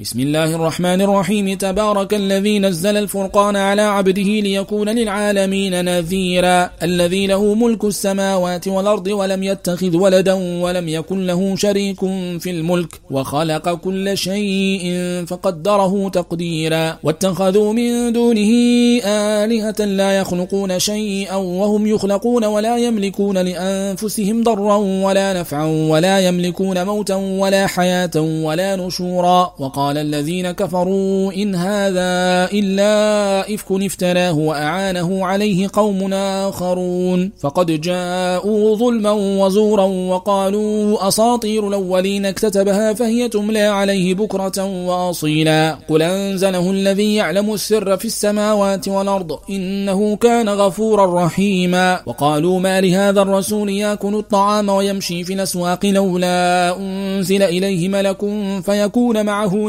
بسم الله الرحمن الرحيم. تبارك الذي نزل الفرقان على عبده ليكون للعالمين نذيرا. الذي له ملك السماوات والأرض ولم يتخذ ولدا ولم يكن له شريك في الملك. وخلق كل شيء فقدره تقديرا. واتخذوا من دونه آلهة لا يخلقون شيئا وهم يخلقون ولا يملكون لأنفسهم ضرا ولا نفعا ولا يملكون موتا ولا حياة ولا نشورا. وقال قال الذين كفروا إن هذا إلا إفك افتراه وأعانه عليه قوم آخرون. فقد جاءوا ظلما وزورا وقالوا أساطير الأولين اكتتبها فهي تملى عليه بكرة وأصيلا. قل أنزله الذي يعلم السر في السماوات والأرض إنه كان غفورا رحيما. وقالوا ما لهذا الرسول يأكل الطعام ويمشي في الأسواق لولا أنزل إليه ملك فيكون معه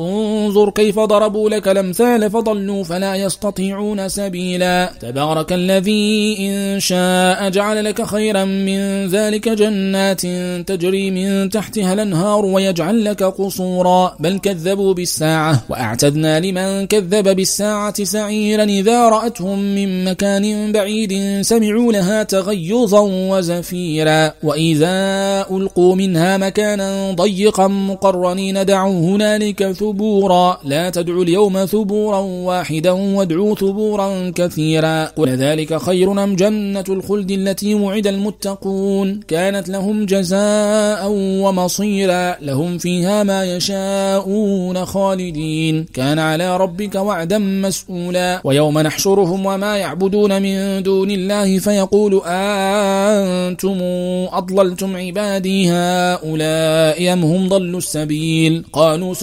انظر كيف ضربوا لك الأمثال فضلوا فلا يستطيعون سبيلا. تبارك الذي إن شاء جعل لك خيرا من ذلك جنات تجري من تحتها الأنهار ويجعل لك قصورا. بل كذبوا بالساعة وأعتدنا لمن كذب بالساعة سعيرا إذا رأتهم من مكان بعيد سمعوا لها تغيظا وزفيرا. وإذا ألقوا منها مكانا ضيقا مقرنين دعوا هنالك ثبورا. لا تدعوا اليوم ثبورا واحدا وادعوا ثبورا كثيرا. قل ذلك خير أم جنة الخلد التي وعد المتقون؟ كانت لهم جزاء ومصيرا. لهم فيها ما يشاءون خالدين. كان على ربك وعدا مسؤولا. ويوم نحشرهم وما يعبدون من دون الله فيقول أنتم أضللتم عبادي هؤلاء أم هم ضلوا السبيل؟ قالوا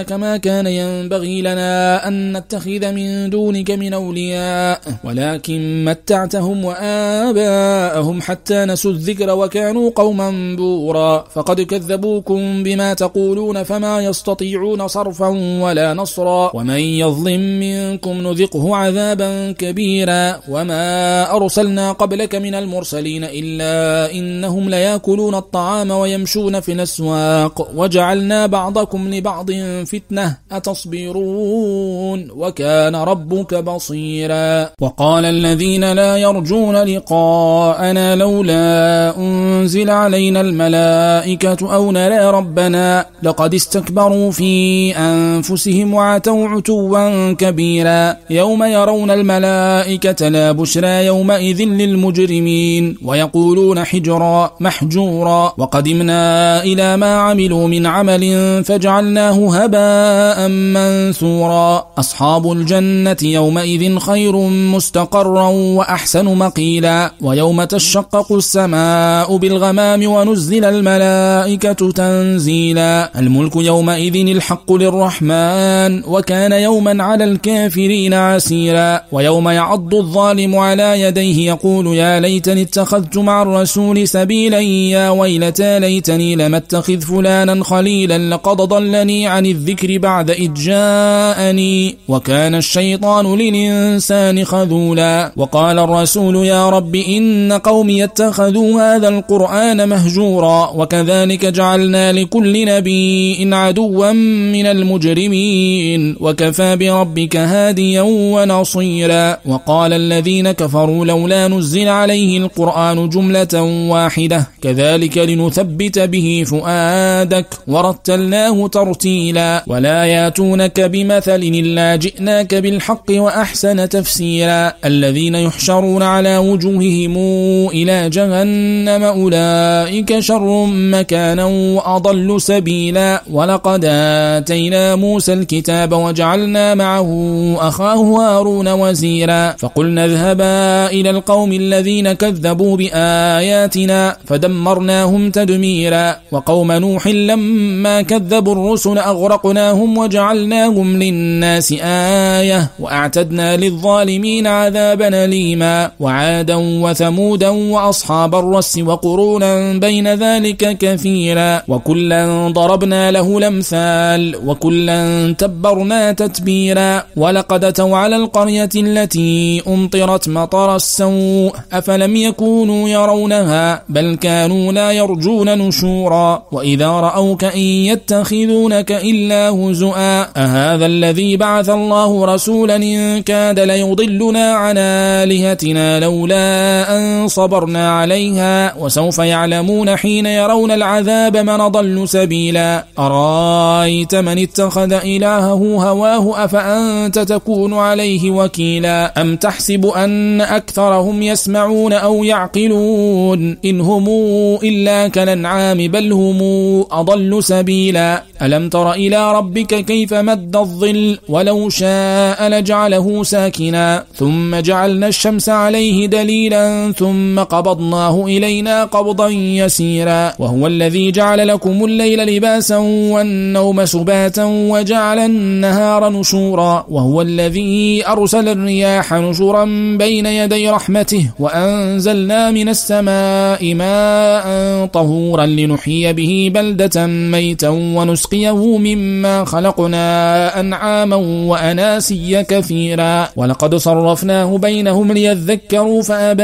سبحانك ما كان ينبغي لنا أن نتخذ من دونك من أولياء ولكن متعتهم وآباءهم حتى نسوا الذكر وكانوا قوما بورا. فقد كذبوكم بما تقولون فما يستطيعون صرفا ولا نصرا. ومن يظلم منكم نذقه عذابا كبيرا. وما أرسلنا قبلك من المرسلين إلا إنهم ليأكلون الطعام ويمشون في الأسواق. وجعلنا بعضكم لبعض فتنة أتصبرون وكان ربك بصيرا. وقال الذين لا يرجون لقاءنا لولا أنزل علينا الملائكة أو نرى ربنا لقد استكبروا في أنفسهم وعتوا عتوا كبيرا. يوم يرون الملائكة لا بشرى يومئذ للمجرمين ويقولون حجرا محجورا. وقدمنا إلى ما عملوا من عمل فجعلناه منثورا. أصحاب الجنة يومئذ خير مستقرا وأحسن مقيلا. ويوم تشقق السماء بالغمام ونزل الملائكة تنزيلا. الملك يومئذ الحق للرحمن وكان يوما على الكافرين عسيرا. ويوم يعض الظالم على يديه يقول يا ليتني اتخذت مع الرسول سبيلا. يا ويلتى ليتني لم اتخذ فلانا خليلا. لقد ضلني عن الذكر بعد إذ جاءني وكان الشيطان للإنسان خذولا وقال الرسول يا رب إن قومي اتخذوا هذا القرآن مهجورا وكذلك جعلنا لكل نبي عدوا من المجرمين وكفى بربك هاديا ونصيرا وقال الذين كفروا لولا نزل عليه القرآن جملة واحدة كذلك لنثبت به فؤادك ورتلناه ترتيلا ولا ياتونك بمثل إلا جئناك بالحق وأحسن تفسيرا. الذين يحشرون على وجوههم إلى جهنم أولئك شر مكانا وأضل سبيلا. ولقد آتينا موسى الكتاب وجعلنا معه أخاه هارون وزيرا. فقلنا اذهبا إلى القوم الذين كذبوا بآياتنا فدمرناهم تدميرا. وقوم نوح لما كذبوا الرسل أغرقنا فأغرقناهم وجعلناهم للناس آية وأعتدنا للظالمين عذابا ليما وعادا وثمودا وأصحاب الرس وقرونا بين ذلك كثيرا وكلا ضربنا له الأمثال وكلا تبرنا تتبيرا ولقد أتوا على القرية التي أمطرت مطر السوء أفلم يكونوا يرونها بل كانوا لا يرجون نشورا وإذا رأوك إن يتخذونك إلا هزؤا أهذا الذي بعث الله رسولا إن كاد ليضلنا عن آلهتنا لولا أن صبرنا عليها وسوف يعلمون حين يرون العذاب من ضل سبيلا. أرايت من اتخذ إلهه هواه أفأنت تكون عليه وكيلا؟ أم تحسب أن أكثرهم يسمعون أو يعقلون؟ إن هم إلا كالانعام بل هم أضل سبيلا. ألم تر إلى ربك كيف مد الظل ولو شاء لجعله ساكنا ثم جعلنا الشمس عليه دليلا ثم قبضناه إلينا قبضا يسيرا وهو الذي جعل لكم الليل لباسا والنوم سباتا وجعل النهار نشورا وهو الذي أرسل الرياح نشورا بين يدي رحمته وأنزلنا من السماء ماء طهورا لنحيي به بلدة ميتا ونسقيه مما خلقنا أنعاما وأناسيا كثيرا. ولقد صرفناه بينهم ليذكروا فأبى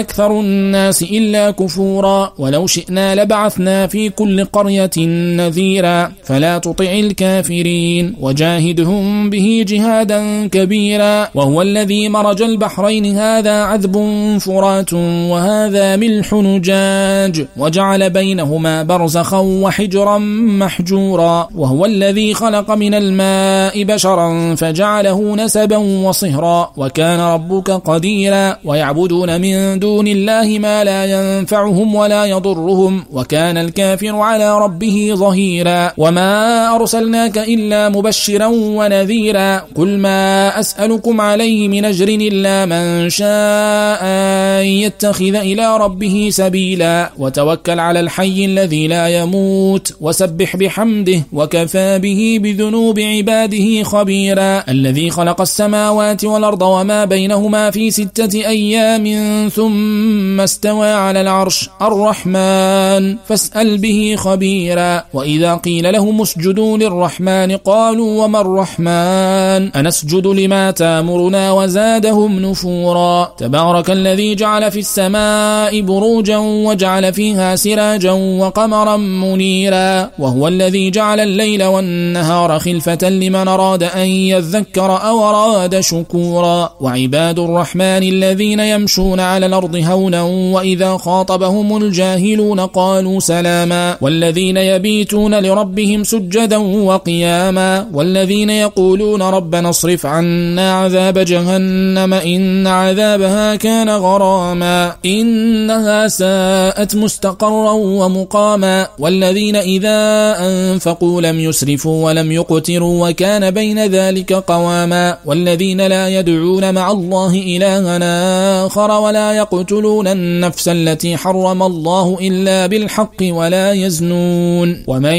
أكثر الناس إلا كفورا. ولو شئنا لبعثنا في كل قرية نذيرا. فلا تطع الكافرين. وجاهدهم به جهادا كبيرا. وهو الذي مرج البحرين. هذا عذب فرات. وهذا ملح نجاج. وجعل بينهما برزخا وحجرا محجورا. وهو الذي خلق من الماء بشرا فجعله نسبا وصهرا وكان ربك قديرا ويعبدون من دون الله ما لا ينفعهم ولا يضرهم وكان الكافر على ربه ظهيرا وما أرسلناك إلا مبشرا ونذيرا قل ما أسألكم عليه من أجر إلا من شاء أن يتخذ إلى ربه سبيلا وتوكل على الحي الذي لا يموت وسبح بحمده وكفى به بذنوب عباده خبيرا الذي خلق السماوات والأرض وما بينهما في ستة أيام ثم استوى على العرش الرحمن فاسأل به خبيرا وإذا قيل لهم اسجدوا للرحمن قالوا وما الرحمن أنسجد لما تامرنا وزادهم نفورا تبارك الذي جعل في السماء بروجا وجعل فيها سراجا وقمرا منيرا وهو الذي جعل الليل والنهار خلفة لمن أراد أن يذكر أو أراد شكورا. وعباد الرحمن الذين يمشون على الأرض هونا وإذا خاطبهم الجاهلون قالوا سلاما. والذين يبيتون لربهم سجدا وقياما. والذين يقولون ربنا اصرف عنا عذاب جهنم إن عذابها كان غراما. إنها ساءت مستقرا ومقاما. والذين إذا أنفقوا لم يسرفوا ولم يقتروا وكان بين ذلك قواما والذين لا يدعون مع الله إلها آخر ولا يقتلون النفس التي حرم الله إلا بالحق ولا يزنون ومن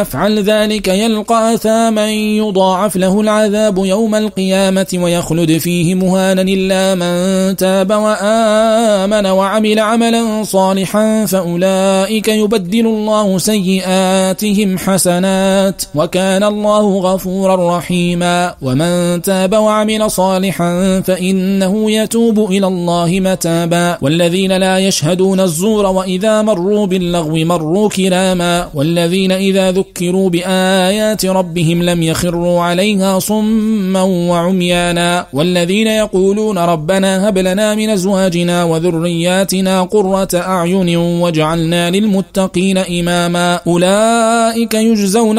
يفعل ذلك يلقى أثاما يضاعف له العذاب يوم القيامة ويخلد فيه مهانا إلا من تاب وآمن وعمل عملا صالحا فأولئك يبدل الله سيئاتهم حسنات وكان الله غفورا رحيما. ومن تاب وعمل صالحا فإنه يتوب إلى الله متابا. والذين لا يشهدون الزور وإذا مروا باللغو مروا كراما والذين إذا ذكروا بآيات ربهم لم يخروا عليها صما وعميانا. والذين يقولون ربنا هب لنا من أزواجنا وذرياتنا قرة أعين وجعلنا للمتقين إماما. أولئك يجزون